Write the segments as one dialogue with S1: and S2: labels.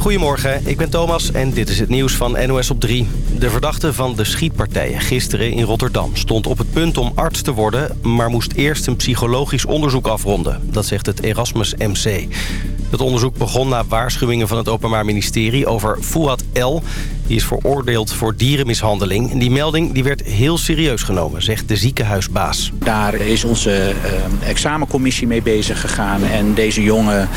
S1: Goedemorgen, ik ben Thomas en dit is het nieuws van NOS op 3. De verdachte van de schietpartijen gisteren in Rotterdam stond op het punt om arts te worden... maar moest eerst een psychologisch onderzoek afronden. Dat zegt het Erasmus MC. Het onderzoek begon na waarschuwingen van het Openbaar Ministerie over Fouad L. Die is veroordeeld voor dierenmishandeling. En die melding die werd heel serieus genomen, zegt de ziekenhuisbaas.
S2: Daar is onze uh, examencommissie mee bezig gegaan. En deze jongen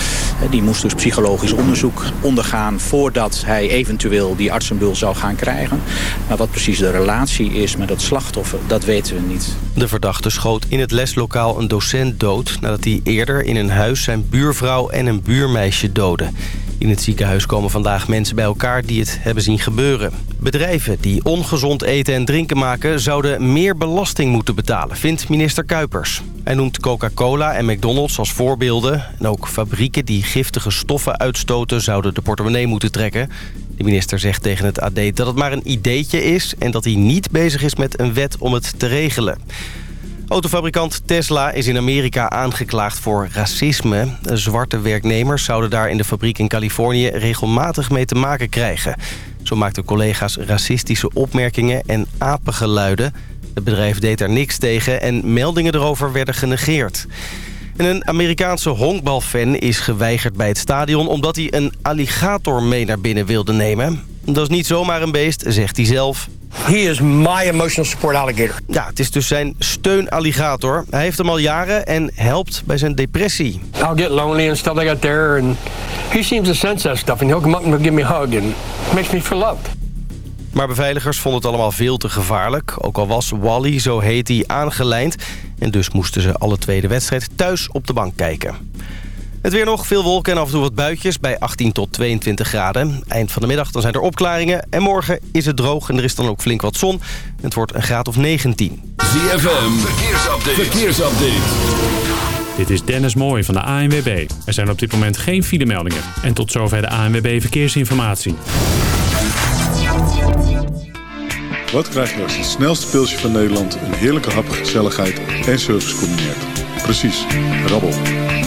S2: uh, die moest dus psychologisch onderzoek ondergaan... voordat hij eventueel die artsenbul zou gaan krijgen. Maar wat precies de relatie is met het slachtoffer, dat weten we niet.
S1: De verdachte schoot in het leslokaal een docent dood... nadat hij eerder in een huis zijn buurvrouw en een buurmeisje doodde. In het ziekenhuis komen vandaag mensen bij elkaar die het hebben zien gebeuren. Bedrijven die ongezond eten en drinken maken... zouden meer belasting moeten betalen, vindt minister Kuipers. Hij noemt Coca-Cola en McDonald's als voorbeelden. En ook fabrieken die giftige stoffen uitstoten... zouden de portemonnee moeten trekken. De minister zegt tegen het AD dat het maar een ideetje is... en dat hij niet bezig is met een wet om het te regelen. Autofabrikant Tesla is in Amerika aangeklaagd voor racisme. Zwarte werknemers zouden daar in de fabriek in Californië regelmatig mee te maken krijgen. Zo maakten collega's racistische opmerkingen en apengeluiden. Het bedrijf deed daar niks tegen en meldingen erover werden genegeerd. En een Amerikaanse honkbalfan is geweigerd bij het stadion... omdat hij een alligator mee naar binnen wilde nemen. Dat is niet zomaar een beest, zegt hij zelf.
S3: He is my emotional support alligator.
S1: Ja, het is dus zijn steunalligator. Hij heeft hem al jaren en helpt bij zijn depressie.
S3: I'll get lonely and stuff like that there. And he seems to sense that stuff. And he'll come up and give me a hug. And makes me feel loved.
S1: Maar beveiligers vonden het allemaal veel te gevaarlijk. Ook al was Wally, zo heet hij, aangelijnd. En dus moesten ze alle tweede wedstrijd thuis op de bank kijken. Het weer nog, veel wolken en af en toe wat buitjes bij 18 tot 22 graden. Eind van de middag dan zijn er opklaringen. En morgen is het droog en er is dan ook flink wat zon. Het wordt een graad of 19.
S4: ZFM, verkeersupdate. verkeersupdate.
S5: Dit is Dennis Mooij van de ANWB. Er zijn op dit moment geen filemeldingen. En tot zover de ANWB Verkeersinformatie.
S6: Wat krijg je als het snelste pilsje van Nederland... een heerlijke hap, gezelligheid en service combineert? Precies, rabbel.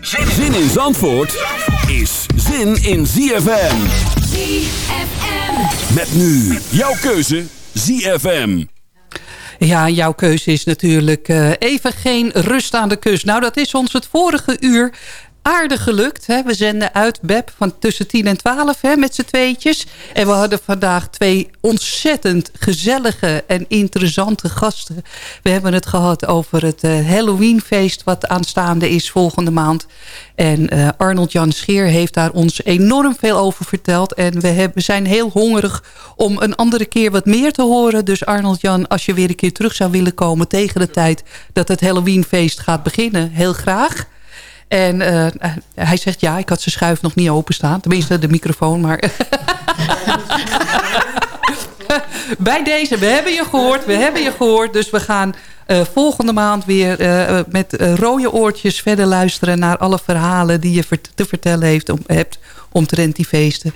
S4: Zin in Zandvoort is zin in ZFM.
S7: ZFM.
S4: Met nu jouw keuze ZFM.
S8: Ja, jouw keuze is natuurlijk uh, even geen rust aan de kust. Nou, dat is ons het vorige uur aardig gelukt. Hè? We zenden uit Beb van tussen 10 en 12 hè, met z'n tweetjes. En we hadden vandaag twee ontzettend gezellige en interessante gasten. We hebben het gehad over het uh, Halloweenfeest wat aanstaande is volgende maand. En uh, Arnold Jan Scheer heeft daar ons enorm veel over verteld. En we hebben, zijn heel hongerig om een andere keer wat meer te horen. Dus Arnold Jan, als je weer een keer terug zou willen komen tegen de tijd dat het Halloweenfeest gaat beginnen, heel graag. En uh, hij zegt, ja, ik had zijn schuif nog niet openstaan. Tenminste, de microfoon, maar... Bij deze, we hebben je gehoord, we hebben je gehoord. Dus we gaan uh, volgende maand weer met rode oortjes verder luisteren... naar alle verhalen die je te vertellen heeft, om, hebt omtrent die feesten.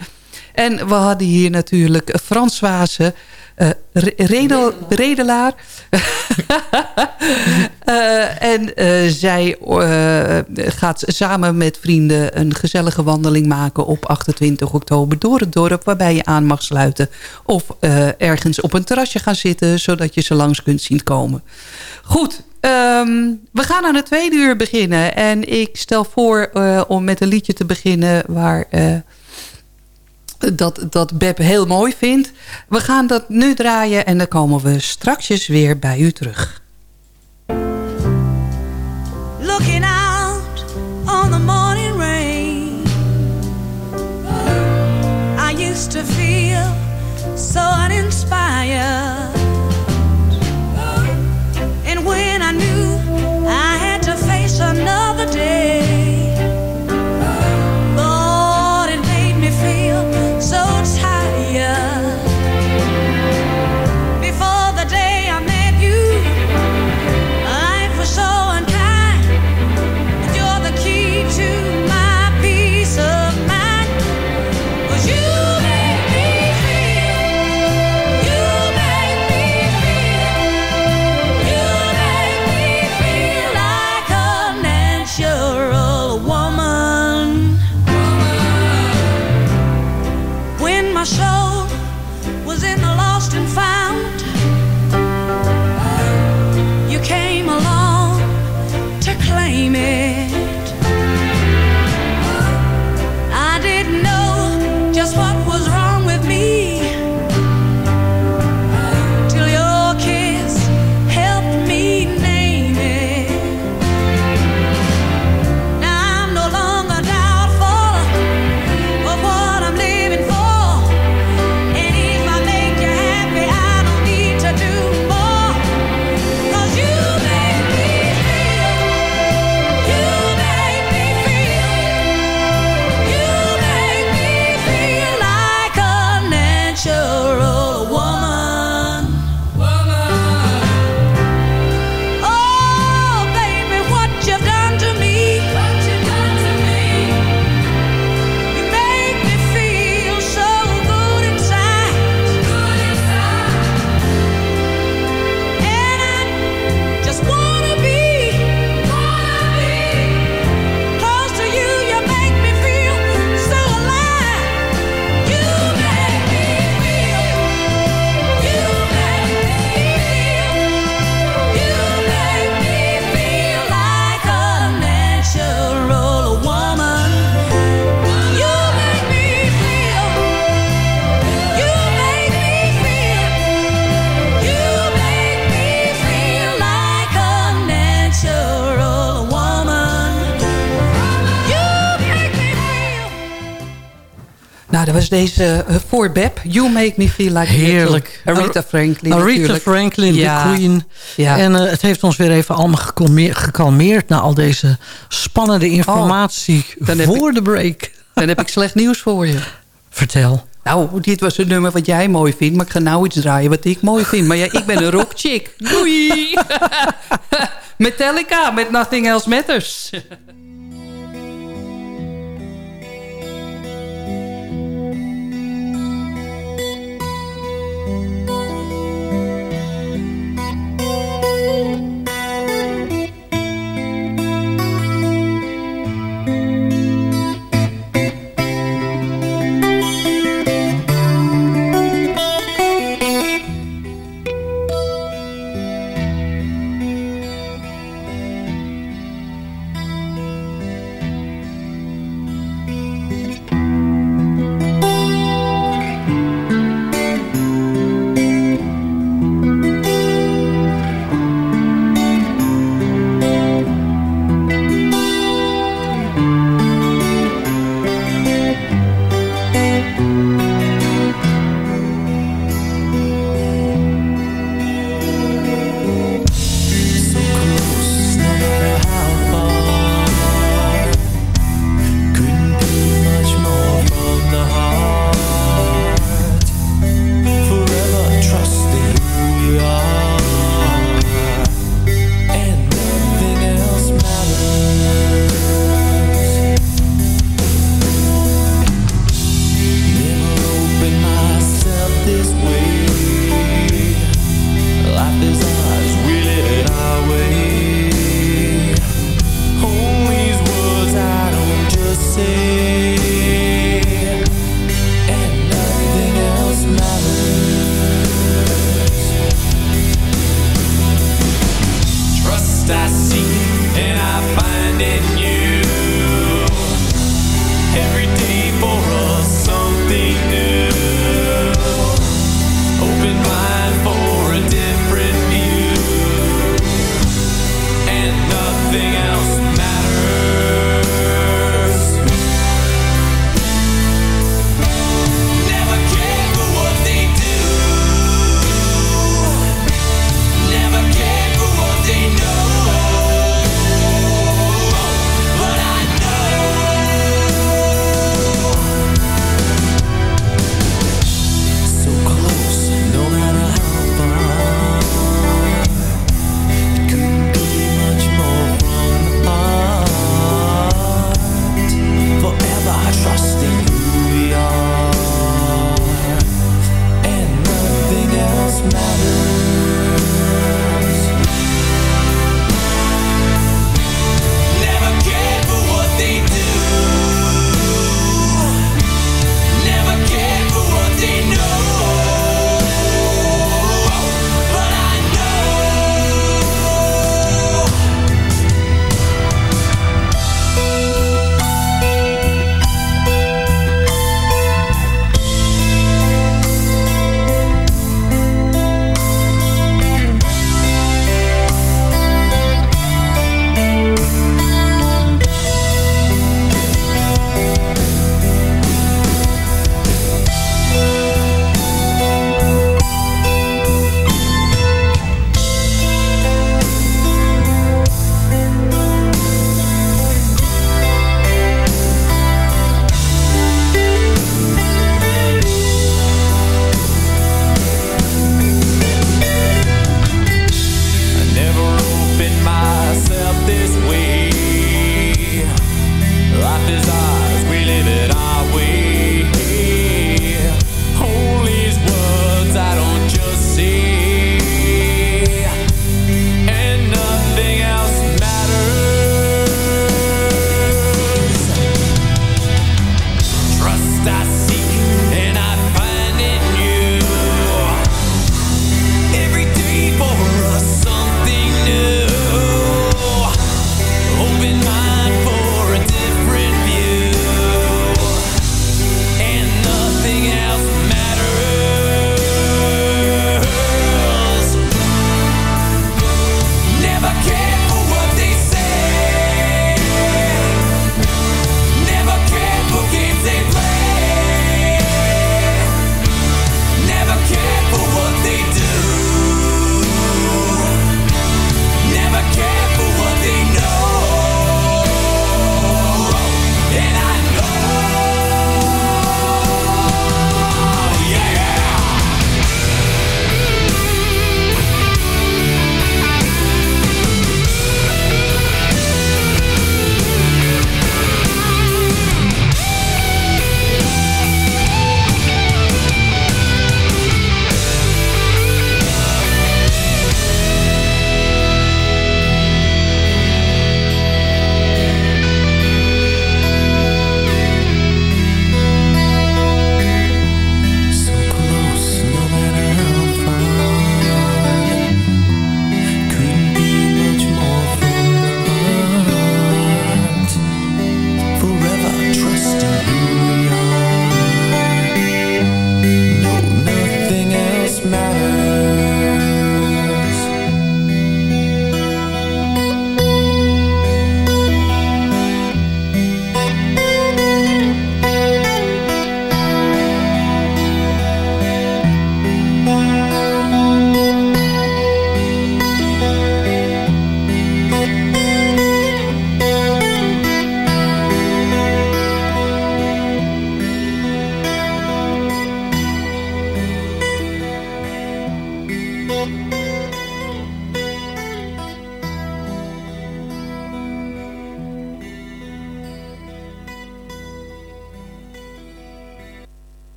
S8: En we hadden hier natuurlijk Françoise... Uh, redel, redelaar. uh, en uh, zij gaat samen met vrienden een gezellige wandeling maken op 28 oktober door het dorp. Waarbij je aan mag sluiten. Of ergens op een terrasje gaan zitten zodat je ze langs kunt zien komen. Goed, um, we gaan aan het tweede uur beginnen. En ik stel voor om met een liedje te beginnen waar dat, dat Beb heel mooi vindt. We gaan dat nu draaien en dan komen we straks weer bij u terug.
S7: Looking out on the morning rain I used to feel so uninspired
S8: deze uh, voor Beb. You Make Me Feel Like
S9: Heerlijk.
S8: Aretha Franklin
S9: Aretha
S8: natuurlijk.
S9: Franklin,
S8: Ja.
S9: de queen.
S8: Ja.
S9: En eh, het heeft ons weer even allemaal gekalmeerd, gekalmeerd... na al deze spannende informatie
S8: Oh, heb
S9: voor de break.
S8: Dan heb ik slecht nieuws voor je.
S9: Vertel.
S8: Nou, dit was een nummer wat jij mooi vindt. Maar ik ga nou iets draaien wat ik mooi vind. Maar ja, ik ben een rockchick. Doei! Metallica met Nothing Else Matters.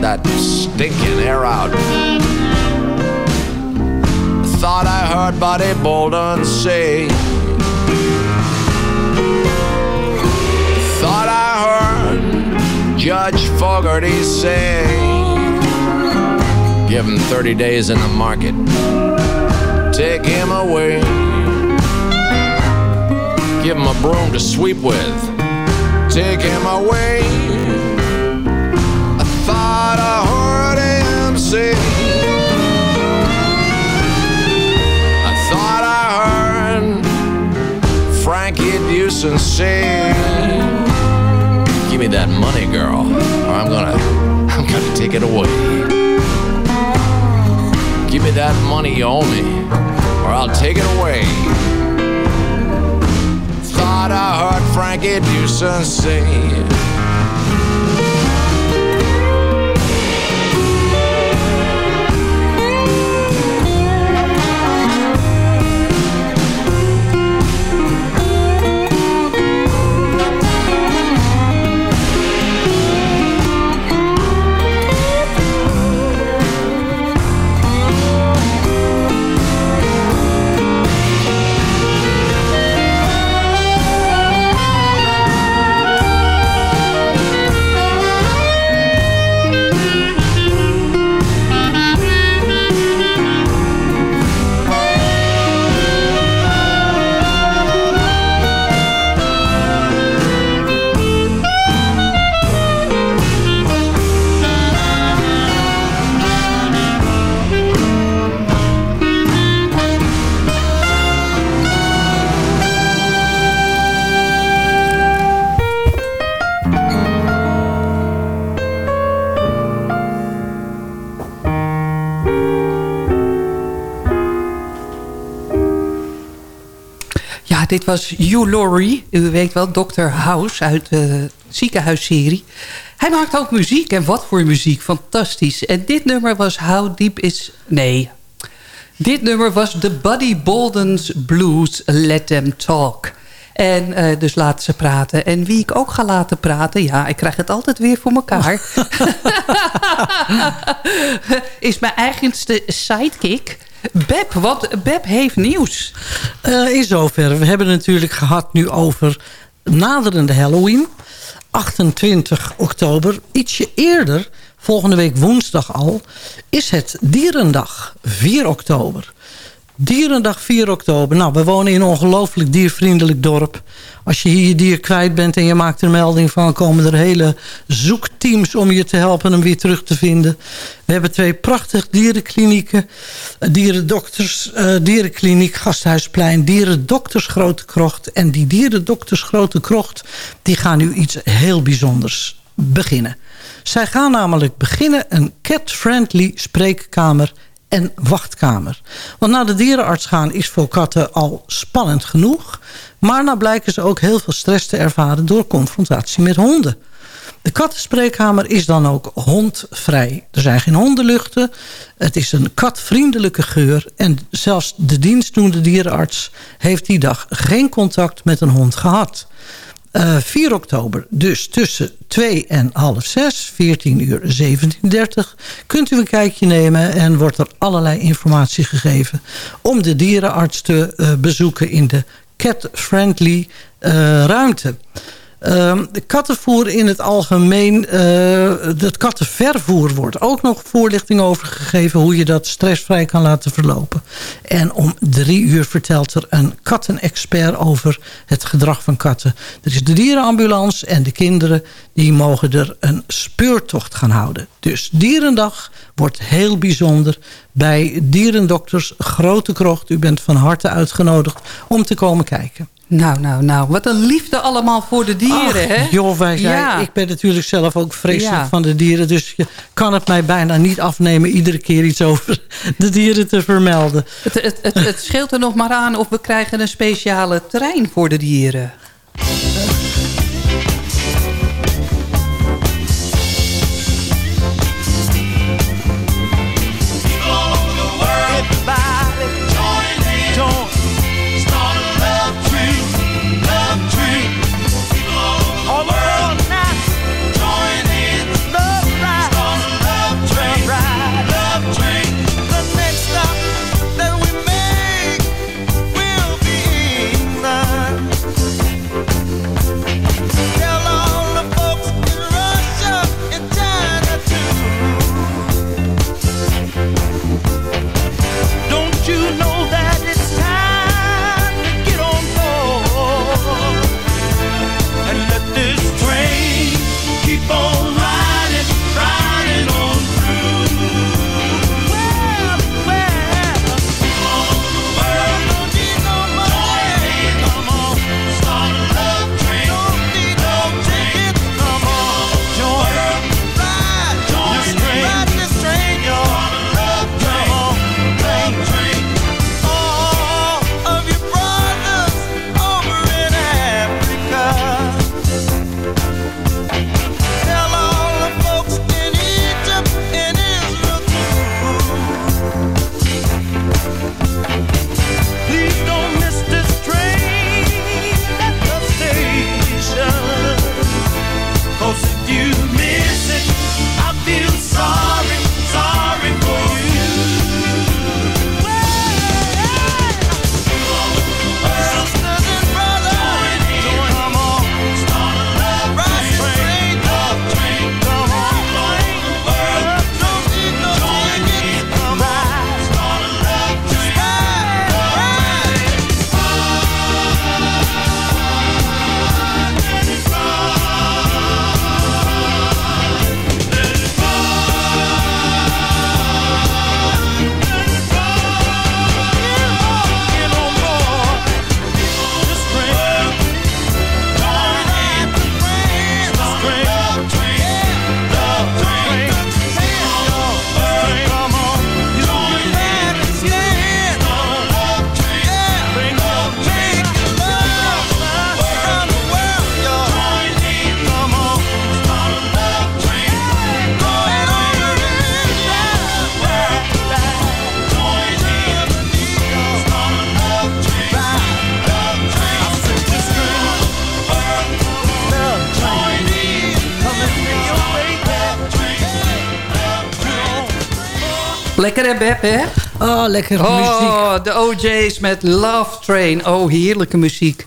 S10: That stinking air out. Thought I heard Buddy Bolden say. Thought I heard Judge Fogarty say. Give him 30 days in the market. Take him away. Give him a broom to sweep with. Take him away. Give me that money, girl, or I'm gonna, I'm gonna take it away. Give me that money you owe me, or I'll take it away. Thought I heard Frankie Dewson say.
S8: Dit was Hugh Laurie. U weet wel, Dr. House uit de ziekenhuisserie. Hij maakt ook muziek. En wat voor muziek. Fantastisch. En dit nummer was How Deep Is... Nee. Dit nummer was The Buddy Bolden's Blues Let Them Talk. En eh, dus laten ze praten. En wie ik ook ga laten praten... ja, ik krijg het altijd weer voor elkaar... is mijn eigenste sidekick... Beb, want Beb heeft nieuws.
S9: Uh, in zoverre. We hebben het natuurlijk gehad nu over naderende Halloween. 28 oktober. Ietsje eerder, volgende week woensdag al... is het Dierendag, 4 oktober. Dierendag 4 oktober. Nou, we wonen in een ongelooflijk diervriendelijk dorp. Als je hier je dier kwijt bent en je maakt er melding van... komen er hele zoekteams om je te helpen hem weer terug te vinden. We hebben twee prachtige dierenklinieken. Dierendokters, uh, dierenkliniek Gasthuisplein. Dierendokters Grote Krocht. En die dierendokters Grote Krocht... die gaan nu iets heel bijzonders beginnen. Zij gaan namelijk beginnen een cat-friendly spreekkamer en wachtkamer. Want naar de dierenarts gaan is voor katten al spannend genoeg. Maar nou blijken ze ook heel veel stress te ervaren door confrontatie met honden. De kattenspreekkamer is dan ook hondvrij. Er zijn geen hondenluchten. Het is een katvriendelijke geur. En zelfs de dienstdoende dierenarts heeft die dag geen contact met een hond gehad. Uh, 4 oktober, dus tussen 2 en half 6, 14 uur 17.30... kunt u een kijkje nemen en wordt er allerlei informatie gegeven... om de dierenarts te uh, bezoeken in de cat-friendly uh, ruimte. Uh, de kattenvoer in het algemeen, het kattenvervoer wordt ook nog voorlichting over gegeven... hoe je dat stressvrij kan laten verlopen. En om drie uur vertelt er een kattenexpert over het gedrag van katten. Er is de dierenambulance en de kinderen die mogen er een speurtocht gaan houden. Dus Dierendag wordt heel bijzonder bij Dierendokters Grote Krocht. U bent van harte uitgenodigd om te komen kijken.
S11: Nou, nou, nou. Wat een liefde allemaal voor de dieren,
S9: Ach,
S11: hè?
S9: joh, wij zijn,
S11: Ja.
S9: ik ben natuurlijk zelf ook vreselijk
S11: Ja.
S9: van de dieren. Dus je kan het mij bijna niet afnemen iedere keer iets over de dieren te vermelden.
S11: Het, het, het, het scheelt er nog maar aan of we krijgen een speciale trein voor de dieren. Lekker hè, Beb, hè?
S9: Oh, lekker muziek.
S11: Oh, de OJ's met Love Train. Oh, heerlijke muziek.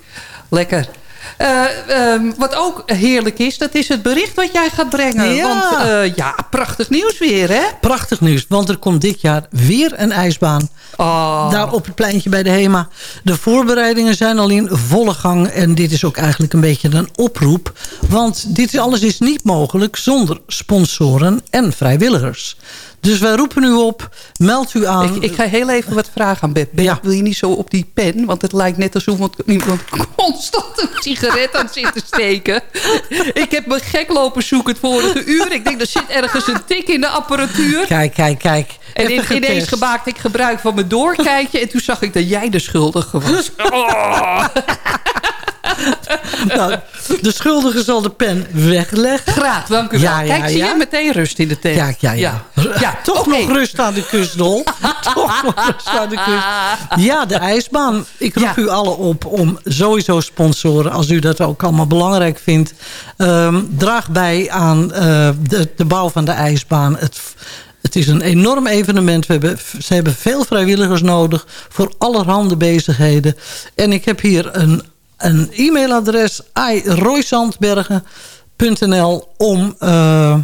S11: Lekker. Eh, ehm, wat ook heerlijk is, dat is het bericht wat jij gaat brengen.
S9: Ja.
S11: Want eh, ja, prachtig nieuws weer, hè?
S9: Prachtig nieuws, want er komt dit jaar weer een ijsbaan.
S11: Oh.
S9: Daar op het pleintje bij de HEMA. De voorbereidingen zijn al in volle gang. En dit is ook eigenlijk een beetje een oproep. Want dit alles is niet mogelijk zonder sponsoren en vrijwilligers. Dus wij roepen u op, meld u aan.
S11: Ik, ik ga heel even wat vragen aan Beb. Beb, wil je niet zo op die pen? Want het lijkt net alsof iemand constant een sigaret aan zit te steken. ik heb me gek lopen zoeken het vorige uur. Ik denk, er zit ergens een tik in de apparatuur.
S9: Kijk, kijk, kijk.
S11: En in, ineens
S9: getest.
S11: maakte ik gebruik van mijn doorkijkje. En toen zag ik dat jij de schuldige was. Oh.
S9: Nou, de schuldige zal de pen wegleggen.
S11: Graag, dank u wel.
S9: Ja, ja,
S11: Kijk, zie
S9: ja.
S11: je meteen rust in de tent.
S9: Ja, ja, ja.
S11: ja.
S9: Toch nog rust aan de kust, Dol. Toch nog rust aan de kust. Ja, de ijsbaan. Ik roep u allen op om sowieso sponsoren... als u dat ook allemaal belangrijk vindt. Ehm, draag bij aan eh, de, de bouw van de ijsbaan. Het, het is een enorm evenement. We hebben, ze hebben veel vrijwilligers nodig... voor allerhande bezigheden. En ik heb hier een, een e-mailadres... roysandbergen.nl om... eh,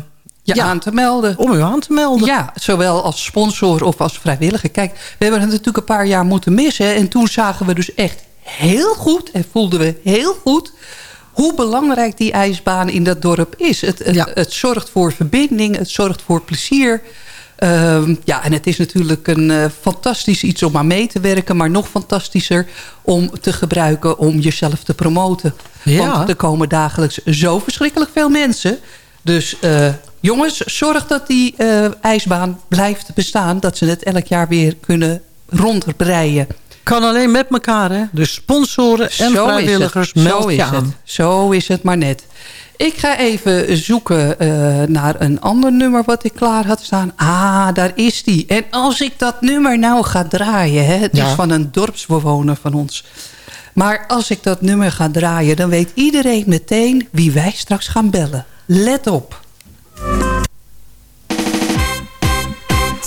S11: Je aan te melden.
S9: Om u aan te melden.
S11: Ja, zowel als sponsor of als vrijwilliger. Kijk, we hebben het natuurlijk een paar jaar moeten missen. En toen zagen we dus echt heel goed en voelden we heel goed hoe belangrijk die ijsbaan in dat dorp is. Het, het, het zorgt voor verbinding, het zorgt voor plezier.
S8: Ehm, ja, en het is natuurlijk een eh, fantastisch iets om aan mee te werken... maar nog fantastischer om te gebruiken om jezelf te promoten.
S9: Ja.
S8: Want er komen dagelijks zo verschrikkelijk veel mensen. Dus eh, jongens, zorg dat die eh, ijsbaan blijft bestaan. Dat ze het elk jaar weer kunnen rondbreien.
S9: Kan alleen met elkaar, hè? Dus sponsoren en
S8: Zo
S9: vrijwilligers, meld
S8: Zo is het. Zo is het maar net. Ik ga even zoeken eh, naar een ander nummer wat ik klaar had staan. Ah, daar is die. En als ik dat nummer nou ga draaien... Hè, het
S9: Ja.
S8: is van een dorpsbewoner van ons. Maar als ik dat nummer ga draaien... dan weet iedereen meteen wie wij straks gaan bellen. Let op.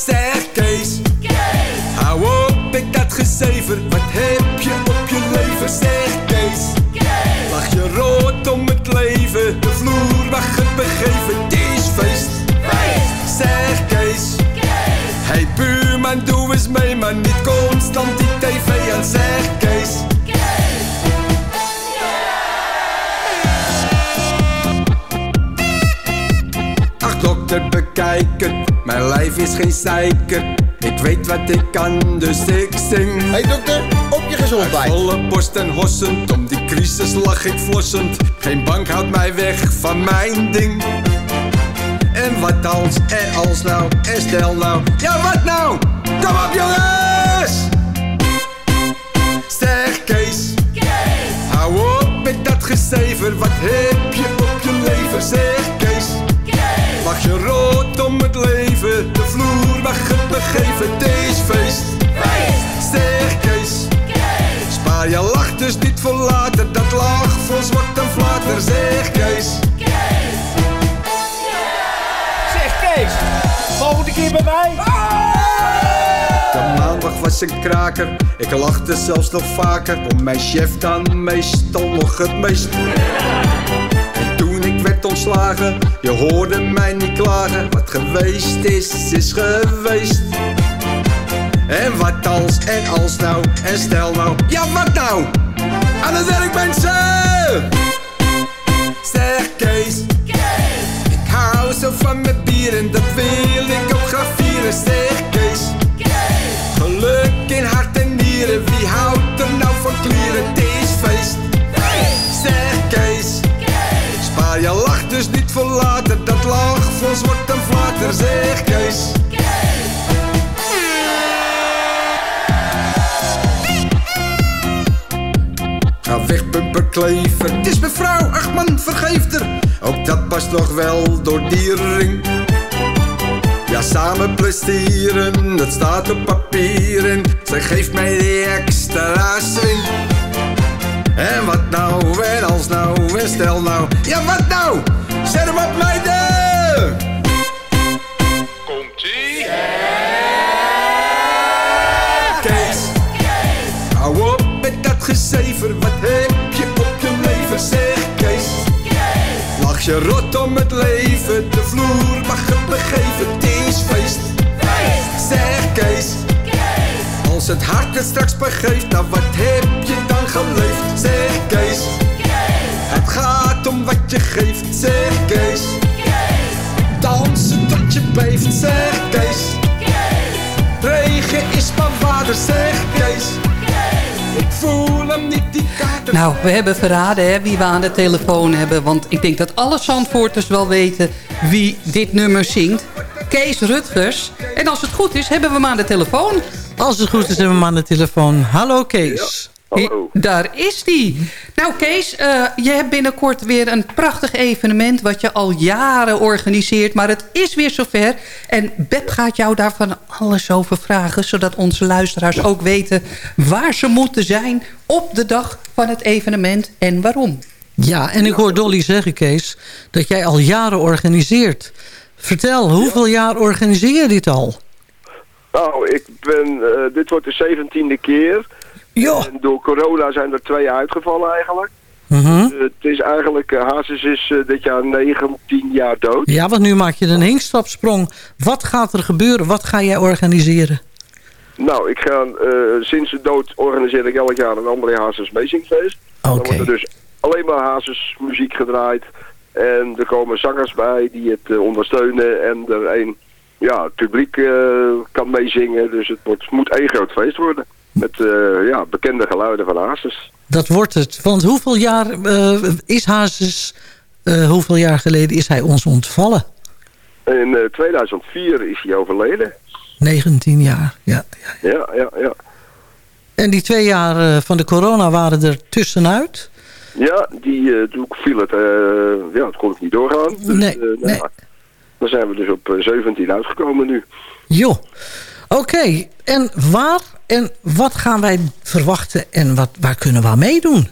S12: Zeg Kees, hou op met dat gezever. Wat heb je op je lever? Zeg leven. De vloer Ach dokter, bekijk het, mijn lijf is geen zeiker. Ik weet wat ik kan, dus ik zing. Hey dokter, op je gezondheid. volle borst en hossend, om die crisis lach ik flossend. Geen bank houdt mij weg van mijn ding. En wat als, en als nou, en stel nou. Ja, wat nou? Kom op jongens! Zeg Kees, hou op met dat gezever. Wat heb je op je lever? Zeg Kees. Lach je rood om het leven, de vloer mag het begeven, het is feest. Zeg Kees, spaar je lach dus niet voor later, dat lachvons wordt een flater. Zeg Kees,
S11: Zeg Kees, volgende keer bij mij.
S12: de maandag was een kraker, ik lachte zelfs nog vaker, om mijn chef dan meestal nog het meest. Je hoorde mij niet klagen, wat geweest is, is geweest. En wat als, en als nou, en stel nou, ja wat nou? Aan het werk mensen! Zeg Kees, ik hou zo van mijn bier en dat wil ik ook graag vieren. Zeg Kees, geluk in hart en nieren, wie houdt er nou later, dat lachvons wordt een flater. Zeg Kees. Ga weg, pumperklever. Het is mevrouw, ach man, vergeef er. Ook dat past nog wel door die ring. Ja, samen presteren, dat staat op papier en zij geeft mij die extra swing. En wat nou, en als nou, en stel nou, ja wat nou? Zet hem op meiden! Komt-ie? Kees, hou op met dat gezever, wat heb je op je lever, zeg Kees. Lach je rot om het leven, de vloer mag het begeven, het is feest. Zeg Kees, als het hart het straks begeeft, nou wat heb je dan geleefd? Zeg Kees, het gaat om wat je geeft, zeg Kees. Dansen tot je beeft, zeg Kees. Regen is mijn vader, zeg Kees. Ik voel hem niet, die kaarten.
S8: Nou, we hebben verraden hè, wie we aan de telefoon hebben. Want ik denk dat alle Zandvoorters wel weten wie dit nummer zingt. Kees Rutgers. En als het goed is, hebben we hem aan de telefoon.
S9: Als het goed is, hebben we hem aan de telefoon. Hallo Kees.
S8: Hallo. Daar is die. Nou Kees, eh, je hebt binnenkort weer een prachtig evenement... wat je al jaren organiseert, maar het is weer zover. En Beb gaat jou daar van alles over vragen... zodat onze luisteraars ook weten waar ze moeten zijn... op de dag van het evenement en waarom.
S9: Ja, en ik hoor Dolly zeggen, Kees, dat jij al jaren organiseert. Vertel, hoeveel jaar organiseer je dit al?
S13: Nou, ik ben, eh, dit wordt de zeventiende keer.
S9: Ja.
S13: En door corona zijn er twee uitgevallen eigenlijk.
S9: Mhm.
S13: Eh, het is eigenlijk, uh, Hazes is uh, dit jaar 19 jaar dood.
S9: Ja, want nu maak je een heenstapsprong. Wat gaat er gebeuren? Wat ga jij organiseren?
S13: Nou, ik ga, sinds de dood organiseer ik elk jaar een André Hazes Meezingfeest.
S9: Oké.
S13: Dan wordt er dus alleen maar Hazes muziek gedraaid. En er komen zangers bij die het ondersteunen. En er een ja, het publiek eh, kan meezingen. Dus het wordt, moet één groot feest worden. Met eh, ja, bekende geluiden van Hazes.
S9: Dat wordt het. Want hoeveel jaar eh, is Hazes... eh, hoeveel jaar geleden is hij ons ontvallen?
S13: In eh, 2004 is hij overleden.
S9: 19 jaar, ja.
S13: Ja, ja, ja.
S9: En die twee jaar van de corona waren er tussenuit?
S13: Ja, die toen viel het, ja, het kon ik niet doorgaan. Dus,
S9: Nee,
S13: nou,
S9: nee.
S13: Dan zijn we dus op eh, 17 uitgekomen nu.
S9: Joh. Oké, en waar en wat gaan wij verwachten en wat, waar kunnen we aan meedoen?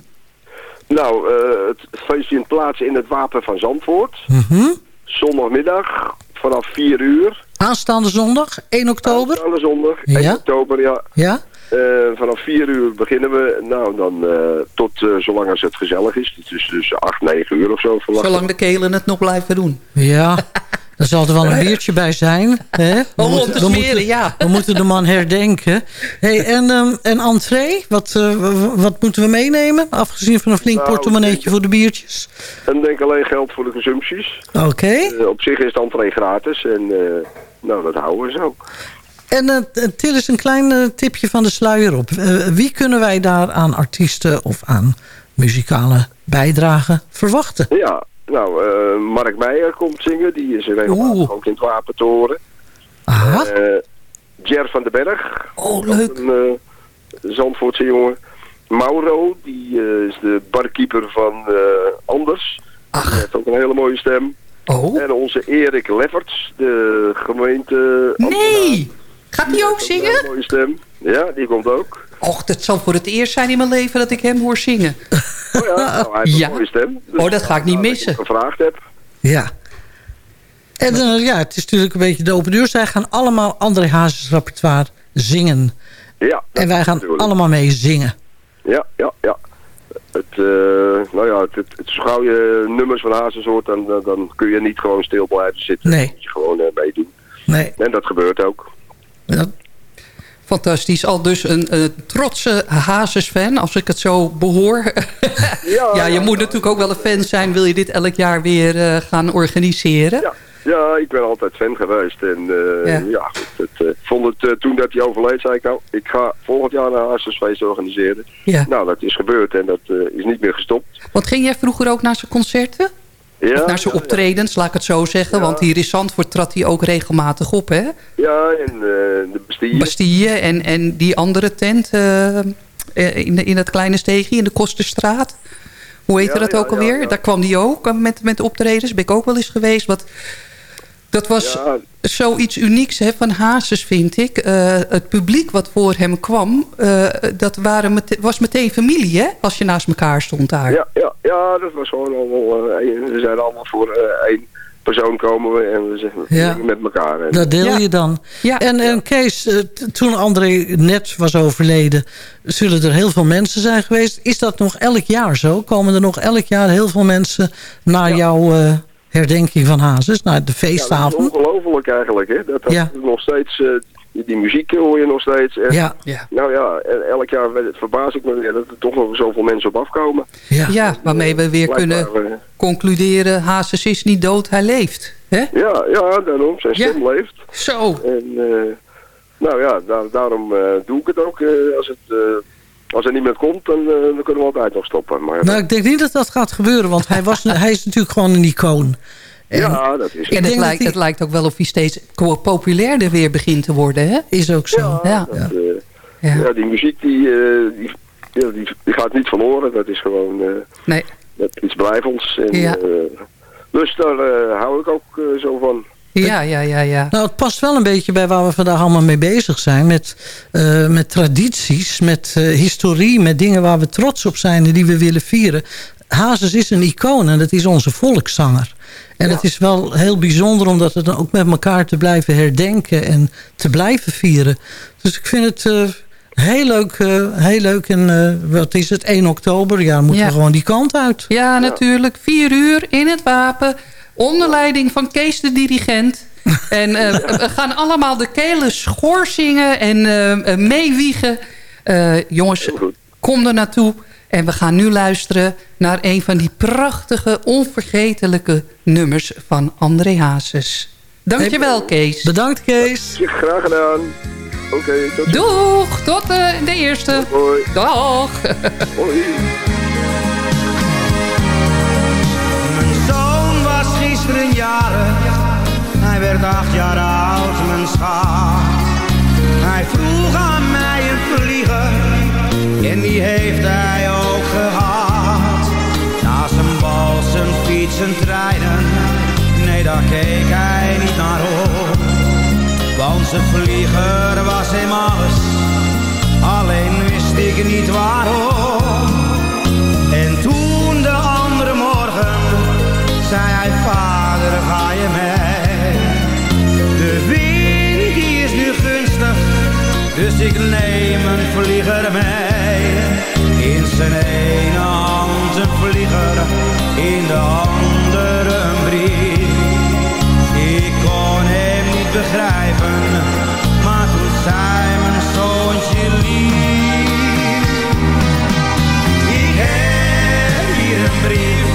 S13: Nou, eh, het feest vindt plaats in het Wapen van Zandvoort.
S9: Mhm.
S13: Zondagmiddag vanaf 4 uur.
S9: Aanstaande zondag, 1 oktober?
S13: Aanstaande zondag, 1
S9: Ja.
S13: oktober, ja.
S9: Ja?
S13: Eh, vanaf 4 uur beginnen we. Nou, dan eh, tot zolang als het gezellig is. Het is dus 8, 9 uur of zo. verwacht ik.
S8: Zolang de kelen het nog blijven doen.
S9: Ja, daar zal er wel een biertje bij zijn. Hè? We,
S8: om
S9: moeten,
S8: te
S9: we,
S8: smeren,
S9: moeten,
S8: ja.
S9: we moeten de man herdenken. Hey, en, ehm en entree, wat, eh, wat moeten we meenemen? Afgezien van een flink
S13: Nou,
S9: portemonneetje voor de biertjes.
S13: En denk alleen geld voor de consumpties.
S9: Oké.
S13: Eh, op zich is het entree gratis. En eh, nou, dat houden we zo.
S9: En til eens een klein tipje van de sluier op. Eh, wie kunnen wij daar aan artiesten of aan muzikale bijdragen verwachten?
S13: Ja, nou, eh, Mark Meijer komt zingen. Die is regelmatig ook in het Wapen te horen.
S9: Aha.
S13: Eh, Jer van den Berg.
S8: Oh, leuk.
S13: Een eh, Zandvoortse jongen. Mauro, die is de barkeeper van Anders.
S8: Ach.
S13: Die heeft ook een hele mooie stem.
S8: Oh.
S13: En onze Erik Lefferts, de gemeente...
S8: Nee! Gaat die ook
S13: Een
S8: zingen?
S13: hele mooie stem. Ja, die komt ook.
S8: Och, dat zal voor het eerst zijn in mijn leven dat ik hem hoor zingen.
S13: Oh ja, nou, hij heeft
S8: Ja.
S13: een mooie stem. Dus
S8: Oh, dat ga ik niet
S13: vandaar
S8: missen.
S13: ik hem gevraagd heb.
S9: Ja. En eh, ja, het is natuurlijk een beetje de open deur. Zij gaan allemaal André Hazes repertoire zingen.
S13: Ja. dat
S9: En wij gaan
S13: natuurlijk.
S9: allemaal mee zingen.
S13: Ja, ja, ja. Het, eh, nou ja, het, het, het, gauw je nummers van Hazes hoort, dan, dan, dan kun je niet gewoon stil blijven zitten.
S9: Nee.
S13: Dan moet je gewoon eh, meedoen.
S9: Nee.
S13: En dat gebeurt ook.
S8: Fantastisch. Al dus een, een trotse Hazes-fan, als ik het zo behoor. Ja, je moet natuurlijk ook wel een fan zijn. Wil je dit elk jaar weer eh, gaan organiseren?
S13: Ja. Ja, ik ben altijd fan geweest. En eh,
S8: Ja.
S13: ja, goed, het, eh, vond het eh, toen dat hij overleed, zei ik nou, ik ga volgend jaar een Hazesfeest organiseren.
S8: Ja.
S13: Nou, dat is gebeurd en dat eh, is niet meer gestopt.
S8: Want ging jij vroeger ook naar zijn concerten?
S13: Ja,
S8: of naar zijn
S13: ja,
S8: optredens, laat ik het zo zeggen. Want hier in Zandvoort trad hij ook regelmatig op, hè?
S13: Ja, en eh, de Bastille.
S8: Bastille en, en die andere tent eh, eh, in, de, in dat kleine steegje in de Kosterstraat. Hoe heette
S13: Ja,
S8: dat ook
S13: ja,
S8: alweer?
S13: ja.
S8: Daar kwam die ook eh, met, met optredens. Ben ik ook wel eens geweest. Wat, dat was zoiets unieks hè, van Hazes, vind ik. Eh, het publiek wat voor hem kwam, eh, dat waren mete- was meteen familie, hè? Als je naast elkaar stond daar.
S13: Ja, ja, ja, dat was gewoon allemaal, eh, één- we zijn allemaal voor eh, één persoon komen we en we zeggen
S9: Ja.
S13: met elkaar. En,
S9: Dat deel
S8: Ja.
S9: je dan.
S8: Ja.
S9: En, en Kees, eh, toen André net was overleden... zullen er heel veel mensen zijn geweest. Is dat nog elk jaar zo? Komen er nog elk jaar heel veel mensen... naar jouw eh, herdenking van Hazes, naar de
S13: ja, dat is
S9: feestavond?
S13: ongelooflijk eigenlijk, hè. Dat, dat
S9: Ja.
S13: nog steeds, eh, die, muziek hoor je nog steeds. En,
S9: Ja,
S8: Ja.
S13: Nou ja, en elk jaar verbaas ik me weer dat er toch nog zoveel mensen op afkomen.
S9: ja.
S8: Ja, waarmee we weer kunnen
S13: eh,
S8: concluderen... Hazes is niet dood, hij leeft. Hè?
S13: ja, ja, daarom, zijn
S8: Ja.
S13: stem leeft.
S8: Zo.
S13: En eh, nou ja, daar, daarom eh, doe ik het ook. eh, als, het, eh, als er niemand komt, dan, dan kunnen we altijd nog stoppen. Maar,
S9: Nou, ik denk niet dat dat gaat gebeuren, want hij, was, hij is natuurlijk gewoon een icoon. En
S13: ja, dat is
S8: En
S13: het.
S8: lijkt, het lijkt ook wel of hij steeds populairder weer begint te worden, hè?
S9: is ook zo.
S8: Ja.
S13: Dat, eh,
S8: Ja.
S13: ja, die muziek die, eh, die, ja, die, die gaat niet verloren. Dat is gewoon eh,
S8: Nee.
S13: dat iets blijvends. En,
S8: Ja.
S13: eh, dus daar eh, hou ik ook eh, zo van.
S8: Ja, ja, ja, ja.
S9: Nou, het past wel een beetje bij waar we vandaag allemaal mee bezig zijn. Met, eh, met tradities, met eh, historie, met dingen waar we trots op zijn en die we willen vieren. Hazes is een icoon en dat is onze volkszanger. En het is wel heel bijzonder om dat dan ook met elkaar te blijven herdenken en te blijven vieren. Dus ik vind het eh, heel leuk. eh, heel leuk. En eh, wat is het? 1 oktober. Ja, dan moeten
S8: Ja.
S9: we gewoon die kant uit.
S8: Ja, natuurlijk. Vier uur in het wapen. Onder leiding van Kees de dirigent. En eh, we gaan allemaal de kelen schoor zingen en meewiegen. Eh, jongens, kom er naartoe. En we gaan nu luisteren naar een van die prachtige, onvergetelijke nummers van André Hazes. Dankjewel, Kees.
S9: Bedankt, Kees.
S13: Graag gedaan. Oké, tot ziens.
S8: Doeg, tot eh, de eerste.
S13: Hoi.
S8: Dag.
S13: Hoi.
S11: Mijn zoon was gisteren jarig, hij werd acht jaar oud, mijn schat. Hij vroeg aan mij een vlieger, en die heeft hij daar keek hij niet naar op. Want zijn vlieger was hem alles, alleen wist ik niet waarom. En toen de andere morgen zei hij, vader ga je mee. De wind die is nu gunstig, dus ik neem een vlieger mee. In zijn ene hand een vlieger, in de andere een brief. Begrijpen, maar toen zei mijn zoontje lief. Ik heb hier een brief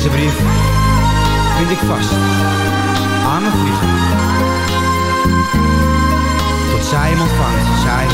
S11: Deze brief vind ik vast aan mijn. Tot zij hem ontvangt, zij,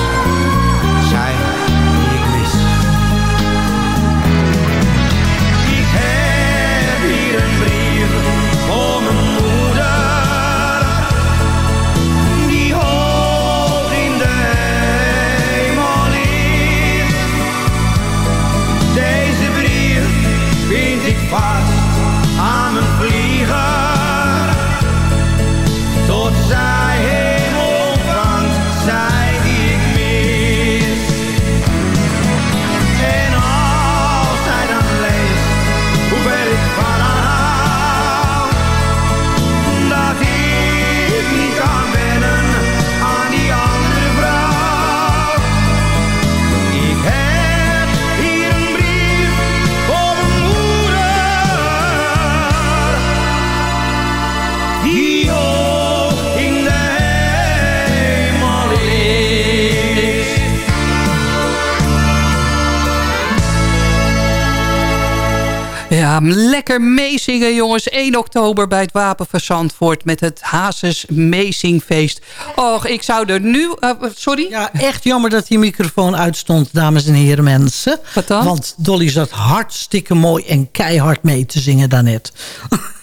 S8: Ja, lekker meezingen jongens. 1 oktober bij het Wapen van Zandvoort met het Hazes Meezingfeest. Och, ik zou er nu... eh, sorry?
S9: Ja, echt jammer dat die microfoon uitstond, dames en heren mensen.
S8: Wat dan?
S9: Want Dolly zat hartstikke mooi en keihard mee te zingen daarnet.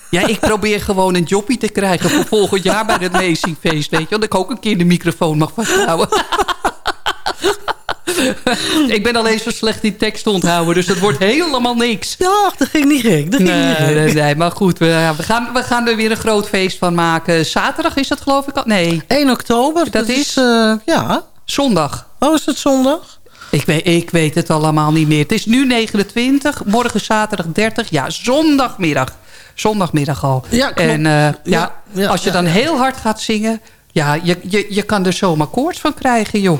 S8: Ja, ik probeer gewoon een jobbie te krijgen voor volgend jaar bij het Meezingfeest. Weet je, want ik ook een keer de microfoon mag vasthouden. ik ben alleen zo slecht in tekst onthouden, dus dat wordt helemaal niks.
S9: Ja, dat ging niet gek. Dat ging
S8: Nee,
S9: niet gek.
S8: nee, nee, maar goed, we, gaan, we gaan er weer een groot feest van maken. Zaterdag is dat geloof ik al? Nee.
S9: 1 oktober, dat,
S8: is,
S9: is... eh, ja.
S8: Zondag.
S9: Oh, is het zondag?
S8: Ik weet, ik weet het allemaal niet meer. Het is nu 29, morgen zaterdag 30. Ja, zondagmiddag. Zondagmiddag al.
S9: Ja, klopt.
S8: En eh, ja,
S9: Ja, ja,
S8: als je dan heel hard gaat zingen... Ja, je, je, je kan er zomaar koorts van krijgen, joh.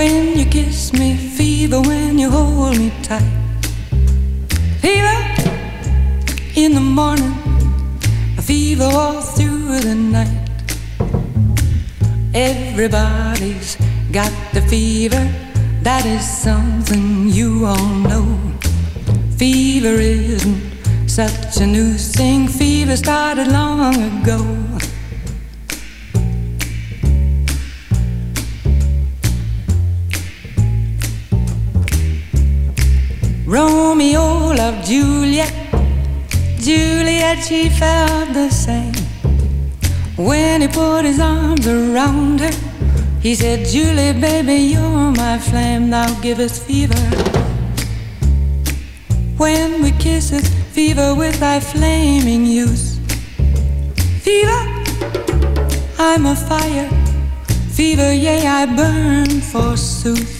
S14: when you kiss me, fever when you hold me tight. Fever in the morning, a fever all through the night. Everybody's got the fever, that is something you all know. Fever isn't such a new thing, fever started long ago. Romeo loved Juliet, Juliet, she felt the same. When he put his arms around her, he said, Julie, baby, you're my flame, thou givest fever. When we kiss it, fever with thy flaming youth. Fever, I'm a fire. Fever, yea, I burn forsooth.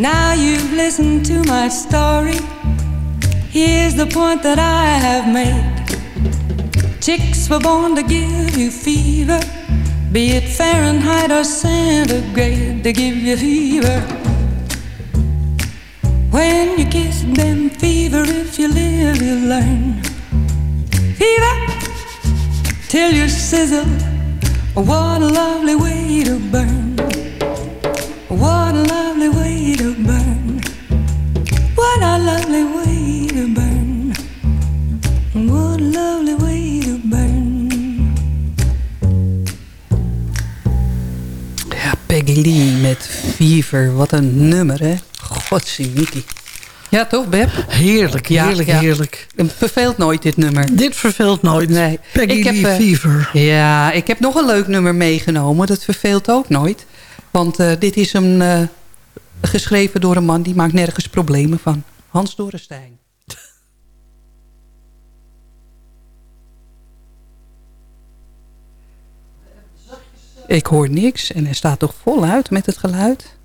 S14: Now you've listened to my story. Here's the point that I have made. Chicks were born to give you fever, be it Fahrenheit or centigrade, they give you fever. When you kiss them, fever, if you live, you learn. Fever, till you sizzle. What a lovely way to burn. What a lovely way to burn. What a lovely way to burn. What a lovely way to burn.
S8: Ja, Peggy Lee met Fever. Wat een nummer, hè? Godzijdank. Ja, toch, Beb?
S9: Heerlijk, heerlijk, heerlijk.
S8: Het verveelt nooit, dit nummer.
S9: Dit verveelt nooit.
S8: Nee.
S9: Peggy
S8: Ik heb,
S9: Lee
S8: eh,
S9: Fever.
S8: Ja, ik heb nog een leuk nummer meegenomen. Dat verveelt ook nooit. Want eh, dit is een, eh, geschreven door een man die maakt nergens problemen van. Hans Dorenstein. Ik hoor niks en hij staat toch voluit met het geluid.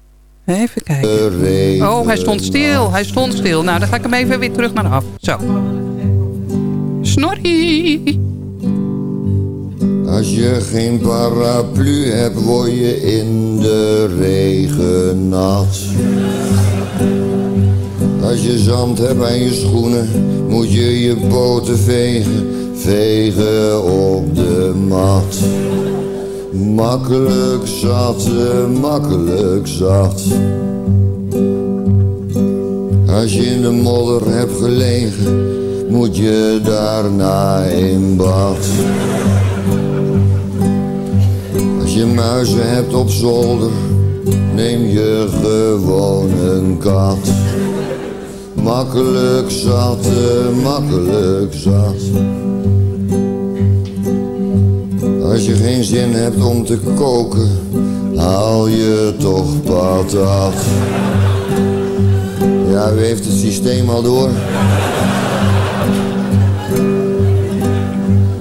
S8: Even kijken. Oh, hij stond stil. Hij stond stil. Nou, dan ga ik hem even weer terug naar af. Zo. Snorri.
S15: Als je geen paraplu hebt, word je in de regen nat. Als je zand hebt aan je schoenen, moet je je poten vegen, vegen op de mat. Makkelijk zat, makkelijk zat. Als je in de modder hebt gelegen, moet je daarna in bad. Je muizen hebt op zolder, neem je gewoon een kat. Makkelijk zat, eh, makkelijk zat. Als je geen zin hebt om te koken, haal je toch patat. Ja, u heeft het systeem al door.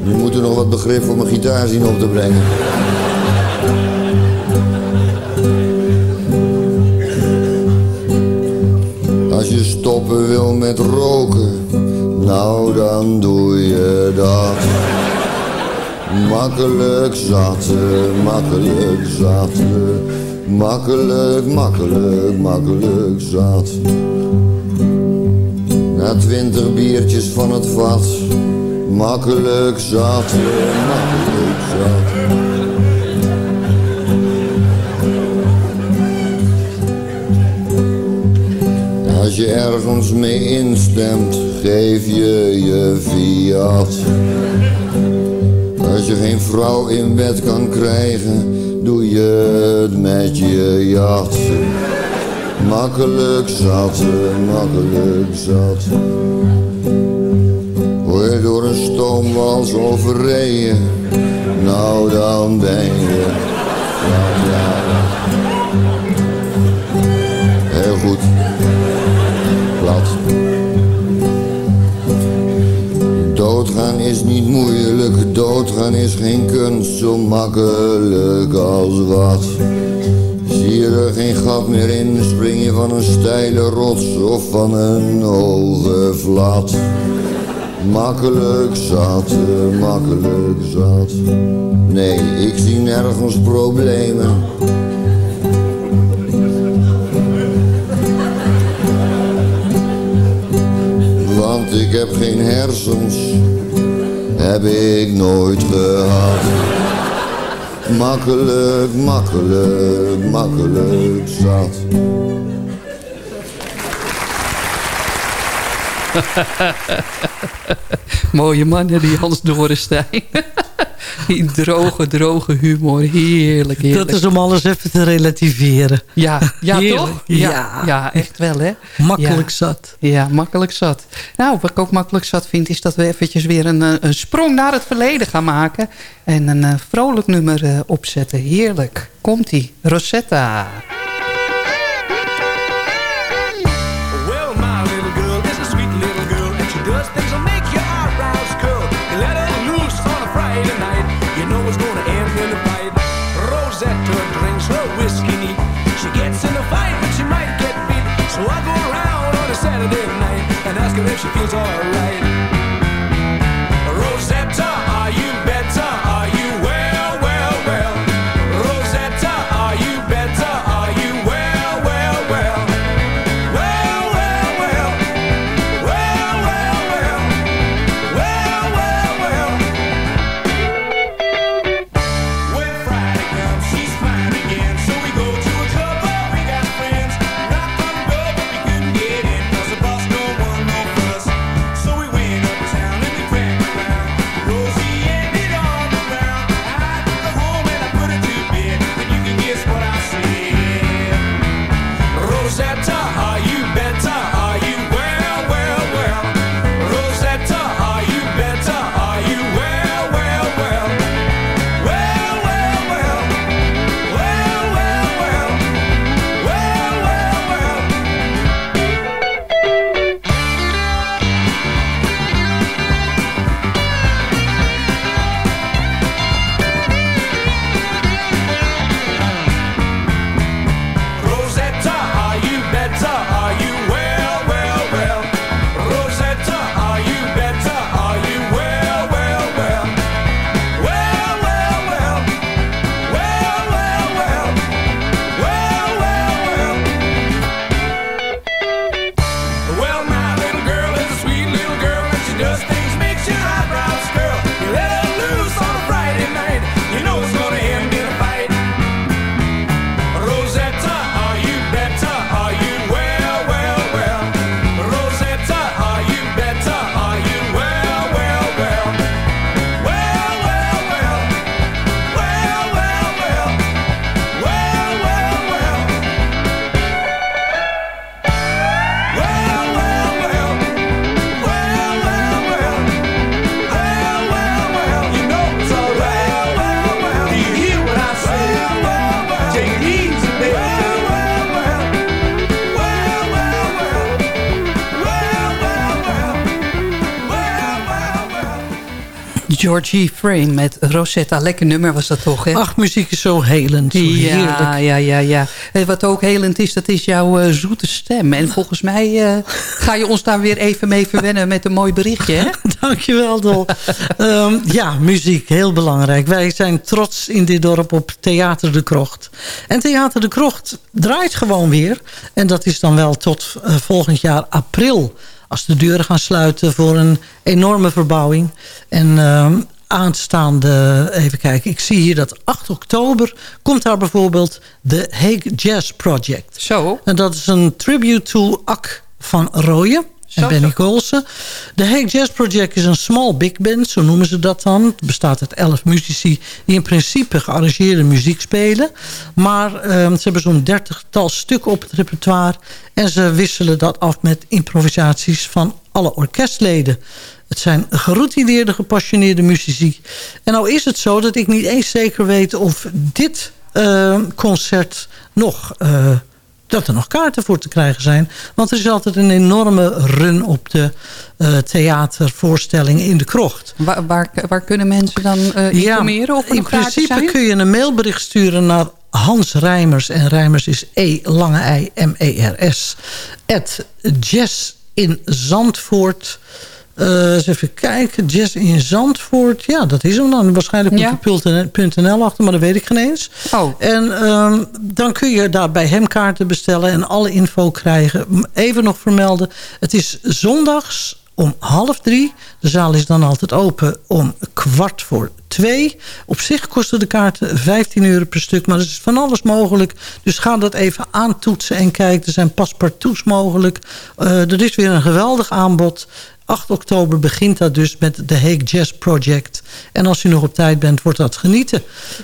S15: Je moet er nog wat begrip voor mijn gitaar zien op te brengen. Stoppen wil met roken, nou dan doe je dat. Makkelijk zatten, makkelijk zatten. Makkelijk, makkelijk, makkelijk zat. Na twintig biertjes van het vat. Makkelijk makkelijk Als je ergens mee instemt, geef je je fiat. Als je geen vrouw in bed kan krijgen, doe je het met je jas. Makkelijk zat, makkelijk zat. Word je door een stoomwals overreden, nou dan ben je... is niet moeilijk, doodgaan is geen kunst zo makkelijk als wat. Zie je er geen gat meer in, spring je van een steile rots of van een hoge vlat. Makkelijk zat, makkelijk zat. Nee, ik zie nergens problemen. Want ik heb geen hersens, heb ik nooit gehad. Makkelijk, makkelijk, makkelijk zat.
S8: Mooie man, die Hans Dorenstein. Die droge, droge humor. Heerlijk, heerlijk.
S9: Dat is om alles even te relativeren.
S8: Ja, ja
S9: Heerlijk.
S8: toch? Ja,
S9: Ja.
S8: ja. echt wel, hè?
S9: Makkelijk
S8: Ja.
S9: zat.
S8: Ja, makkelijk zat. Nou, wat ik ook makkelijk zat vind... is dat we eventjes weer een, eh, een sprong naar het verleden gaan maken... en een eh, vrolijk nummer eh, opzetten. Heerlijk. Komt-ie. Rosetta.
S11: Feels alright.
S8: Georgie Frame met Rosetta. Lekker nummer was dat toch, hè?
S9: Ach, muziek is zo helend. Zo
S8: Ja,
S9: heerlijk.
S8: ja, ja, ja. En wat ook helend is, dat is jouw eh, zoete stem. En volgens mij eh, ga je ons daar weer even mee verwennen met een mooi berichtje, hè?
S9: Dankjewel, Dol. Ehm, ja, muziek, heel belangrijk. Wij zijn trots in dit dorp op Theater de Krocht. En Theater de Krocht draait gewoon weer. En dat is dan wel tot eh, volgend jaar april. Als de deuren gaan sluiten voor een enorme verbouwing. En ehm, aanstaande, even kijken, ik zie hier dat 8 oktober... komt daar bijvoorbeeld de Hague Jazz Project.
S8: Zo.
S9: En dat is een tribute to Ak van Rooyen en Benny Colson. De Hague Jazz Project is een small big band, zo noemen ze dat dan. Het bestaat uit elf muzici die in principe gearrangeerde muziek spelen. Maar eh, ze hebben zo'n dertigtal stukken op het repertoire. En ze wisselen dat af met improvisaties van alle orkestleden. Het zijn geroutineerde, gepassioneerde muzici. En nou is het zo dat ik niet eens zeker weet of dit uh, concert nog... Uh, dat er nog kaarten voor te krijgen zijn. Want er is altijd een enorme run op de uh, theatervoorstellingen in de krocht.
S8: Waar, waar, waar kunnen mensen dan uh, informeren? of
S9: in principe kun je een mailbericht sturen naar Hans Rijmers. En Rijmers is E, lange I, M-E-R-S. At Zandvoort... Uh, eens even kijken. Jazz in Zandvoort. Ja, dat is hem dan. Waarschijnlijk
S8: Ja.
S9: moet .nl achter, maar dat weet ik geen eens.
S8: Oh.
S9: En ehm, dan kun je daar bij hem kaarten bestellen en alle info krijgen. Even nog vermelden. Het is zondags om half drie. De zaal is dan altijd open om kwart voor twee. Op zich kosten de kaarten 15 euro per stuk. Maar er is van alles mogelijk. Dus ga dat even aantoetsen en kijk. Er zijn paspartouts mogelijk. Eh, er is weer een geweldig aanbod. 8 oktober begint dat dus met de Hague Jazz Project. En als u nog op tijd bent, wordt dat genieten.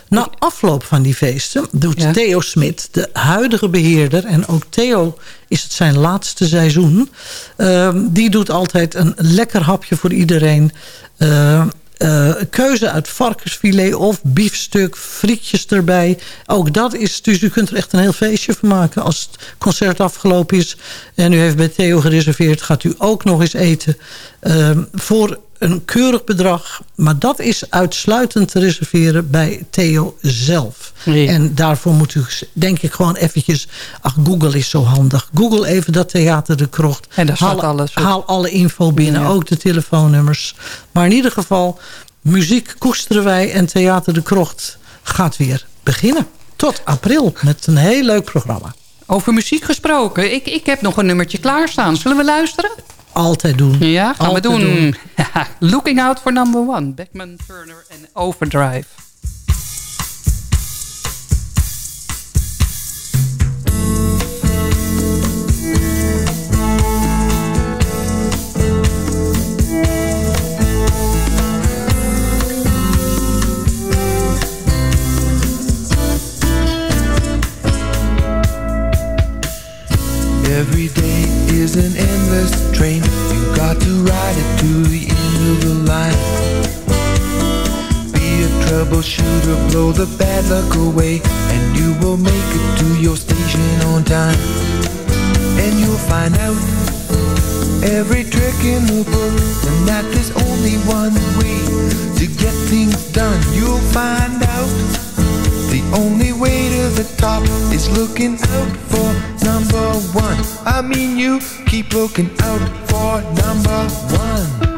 S9: Na afloop van die feesten doet
S8: Ja.
S9: Theo Smit, de huidige beheerder... en ook Theo is het zijn laatste seizoen... ehm, die doet altijd een lekker hapje voor iedereen... Eh, eh, keuze uit varkensfilet of biefstuk, frietjes erbij. Ook dat is, dus u kunt er echt een heel feestje van maken. Als het concert afgelopen is en u heeft bij Theo gereserveerd... gaat u ook nog eens eten ehm, voor een keurig bedrag. Maar dat is uitsluitend te reserveren bij Theo zelf. En daarvoor moet u, denk ik, gewoon eventjes... Ach, Google is zo handig. Google even dat Theater de Krocht.
S8: En daar
S9: haal,
S8: alles op.
S9: Haal alle info binnen,
S8: Ja.
S9: ook de telefoonnummers. Maar in ieder geval, muziek koesteren wij... en Theater de Krocht gaat weer beginnen. Tot april, met een heel leuk programma.
S8: Over muziek gesproken. Ik, ik heb nog een nummertje klaarstaan. Zullen we luisteren?
S9: Altijd doen.
S8: Ja, gaan
S9: Altijd
S8: we doen.
S9: doen.
S8: Looking Out for Number One. Beckman, Turner en Overdrive.
S16: Every day is an endless train. You got to ride it to the end of the line. Be a troubleshooter, blow the bad luck away, and you will make it to your station on time. And you'll find out every trick in the book, and that there's only one way to get things done. You'll find out the only way to the top is looking out for number one. I mean, you keep looking out for number one.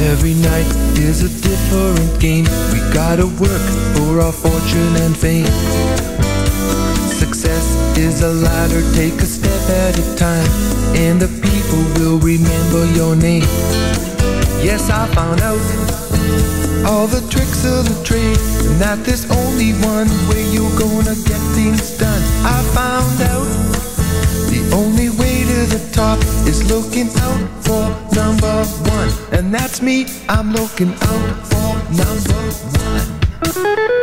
S16: Every night is a different game. We gotta work for our fortune and fame. Is a ladder, take a step at a time, and the people will remember your name. Yes, I found out all the tricks of the trade, and that there's only one way you're gonna get things done. I found out the only way to the top is looking out for number one. And that's me, I'm looking out for number one.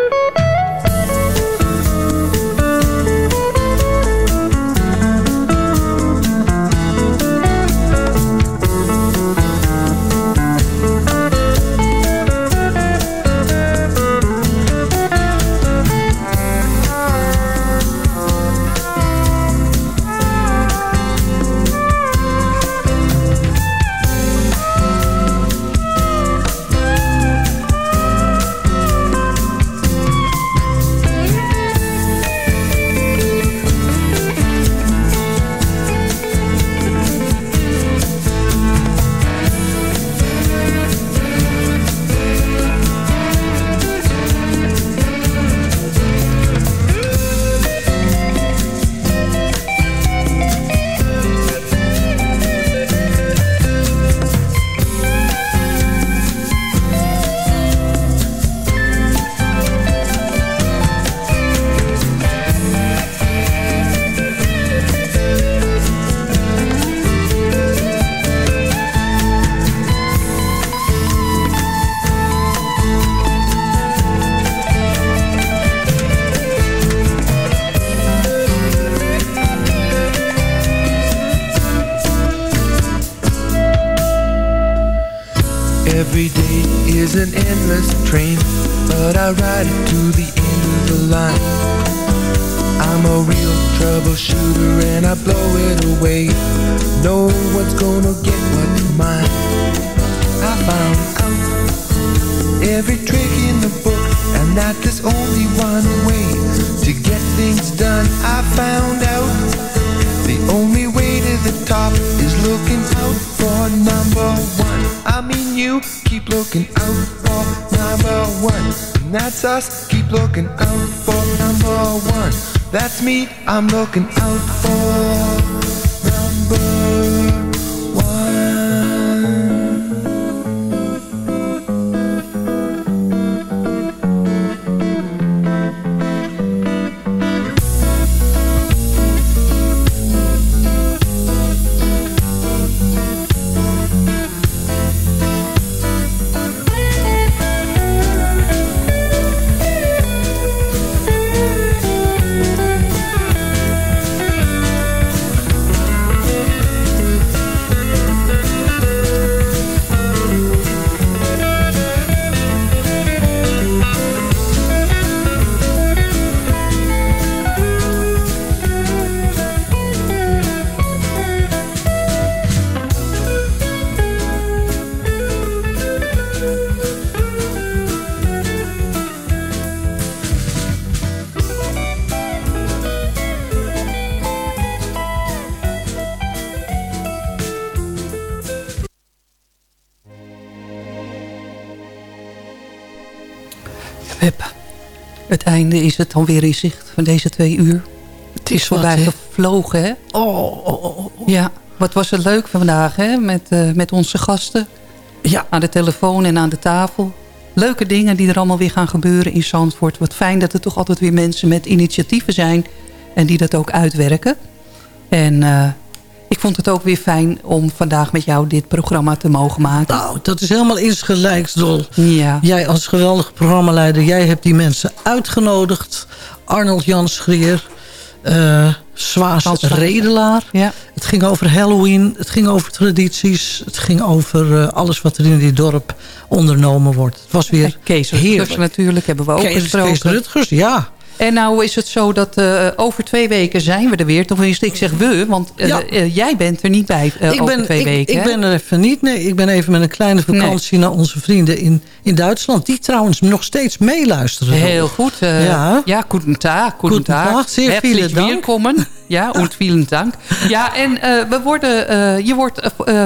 S16: I'm looking out
S8: einde is het dan weer in zicht van deze twee uur. Het is voorbij
S9: wat,
S8: gevlogen, hè?
S9: Oh, oh, oh, oh.
S8: Ja, wat was het leuk vandaag, hè? Met, eh, met onze gasten.
S9: Ja.
S8: Aan de telefoon en aan de tafel. Leuke dingen die er allemaal weer gaan gebeuren in Zandvoort. Wat fijn dat er toch altijd weer mensen met initiatieven zijn. En die dat ook uitwerken. En eh, ik vond het ook weer fijn om vandaag met jou dit programma te mogen maken.
S9: Nou, dat is helemaal insgelijks, Dol.
S8: Ja.
S9: Jij als geweldige programmaleider, jij hebt die mensen uitgenodigd. Arnold Jan Schreer, eh Swaas
S8: Frans-
S9: Redelaar.
S8: Ja.
S9: Het ging over Halloween, het ging over tradities. Het ging over eh, alles wat er in dit dorp ondernomen wordt. Het was weer
S8: Kees Rutgers natuurlijk hebben we ook
S9: Kees,
S8: gesproken.
S9: Kees Rutgers, ja.
S8: En nou is het zo dat eh, over twee weken zijn we er weer. Tenminste, ik zeg we, want eh,
S9: Ja.
S8: eh, jij bent er niet bij
S9: ik
S8: over
S9: ben,
S8: twee
S9: ik,
S8: weken.
S9: ik
S8: hè?
S9: ben er even niet. Nee, ik ben even met een kleine vakantie naar onze vrienden in, in Duitsland. Die trouwens nog steeds meeluisteren.
S8: Heel goed.
S9: Ja.
S8: ja, guten Tag. Guten, Tag.
S9: Zeer
S8: Herzlich willkommen. Ja, und vielen Dank. Ja, en we worden, je wordt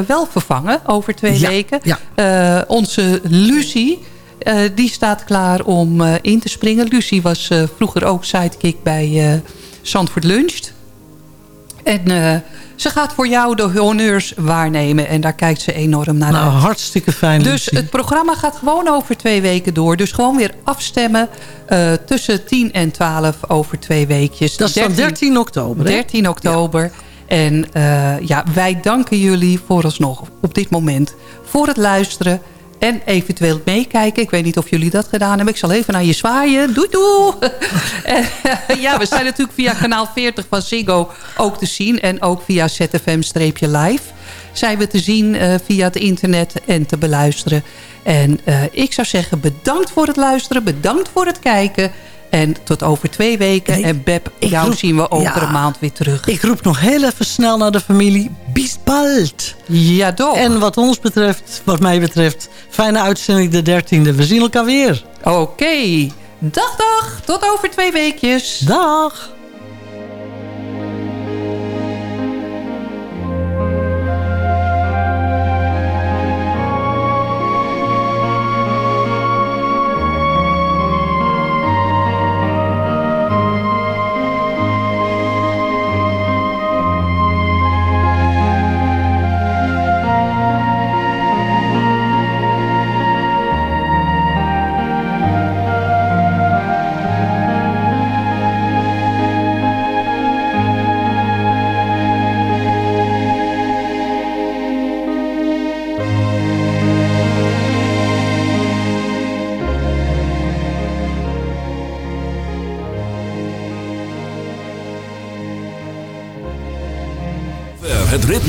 S8: wel vervangen over twee
S9: Ja,
S8: weken.
S9: ja.
S8: Onze Lucie, eh, die staat klaar om eh, in te springen. Lucie was eh, vroeger ook sidekick bij Zandvoort Luncht. En ze gaat voor jou de honneurs waarnemen. En daar kijkt ze enorm naar
S9: Nou,
S8: uit.
S9: hartstikke fijn.
S8: Dus
S9: Lucie.
S8: het programma gaat gewoon over twee weken door. Dus gewoon weer afstemmen tussen 10 en 12 over twee weekjes.
S9: Dat is dan 13 oktober, hè?
S8: 13 oktober. En ja, wij danken jullie vooralsnog op dit moment voor het luisteren. En eventueel meekijken. Ik weet niet of jullie dat gedaan hebben. Ik zal even naar je zwaaien. Doei doei. En, ja, we zijn natuurlijk via kanaal 40 van Ziggo ook te zien. En ook via ZFM-live zijn we te zien eh, via het internet en te beluisteren. En eh, ik zou zeggen bedankt voor het luisteren. Bedankt voor het kijken. En tot over twee weken.
S9: En ik-
S8: en Beb, jou
S9: roep-
S8: zien we over
S9: ja.
S8: een maand weer terug.
S9: Ik roep nog heel even snel naar de familie. Bis bald.
S8: Ja, toch.
S9: En wat ons betreft, wat mij betreft, fijne uitzending de 13e. We zien elkaar weer.
S8: Oké. Dag, dag. Tot over twee weekjes.
S9: Dag.